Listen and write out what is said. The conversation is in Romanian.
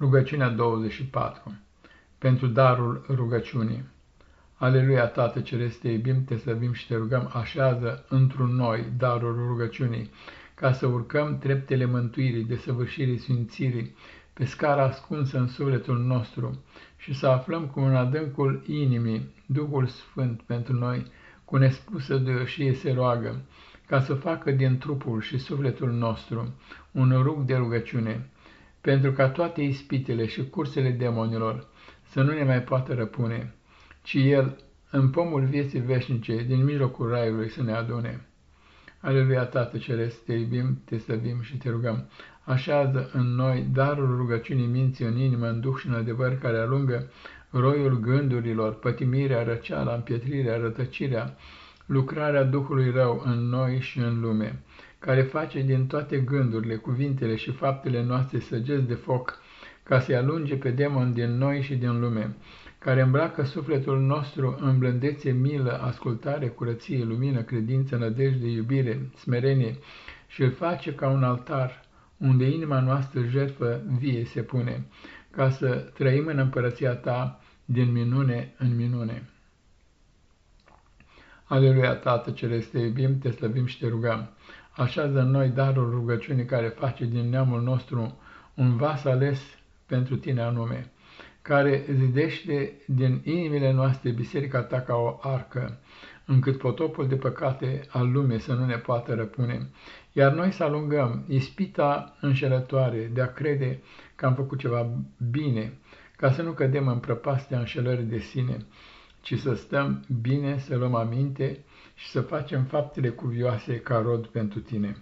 Rugăciunea 24 Pentru darul rugăciunii. Aleluia, Tată Ceresc, te iubim, te slăbim și te rugăm, așează într-un noi darul rugăciunii, ca să urcăm treptele mântuirii, desăvârșirii, sfințirii, pe scara ascunsă în sufletul nostru și să aflăm cu în adâncul inimii Duhul Sfânt pentru noi, cu nespusă duioșie se roagă, ca să facă din trupul și sufletul nostru un rug de rugăciune, pentru ca toate ispitele și cursele demonilor să nu ne mai poată răpune, ci El, în pomul vieții veșnice, din mijlocul raiului să ne adune. Aleluia, Tată Ceresc, te iubim, te slăbim și te rugăm. Așează în noi darul rugăciunii minții în inimă, în duh și în adevăr, care alungă roiul gândurilor, pătimirea, răceala, împietrirea, rătăcirea, lucrarea Duhului rău în noi și în lume care face din toate gândurile, cuvintele și faptele noastre săgeți de foc, ca să-i alunge pe demon din noi și din lume, care îmbracă sufletul nostru în blândețe, milă, ascultare, curăție, lumină, credință, nădejde, iubire, smerenie și îl face ca un altar unde inima noastră jertfă vie se pune, ca să trăim în împărăția ta din minune în minune. Aleluia, Tată Celeste, te iubim, te slăbim și te rugăm. Așează în noi darul rugăciunii care face din neamul nostru un vas ales pentru tine anume, care zidește din inimile noastre biserica ta ca o arcă, încât potopul de păcate al lumii să nu ne poată răpune, iar noi să alungăm ispita înșelătoare de a crede că am făcut ceva bine, ca să nu cădem în prăpastea înșelării de sine, ci să stăm bine, să luăm aminte și să facem faptele cuvioase ca rod pentru tine.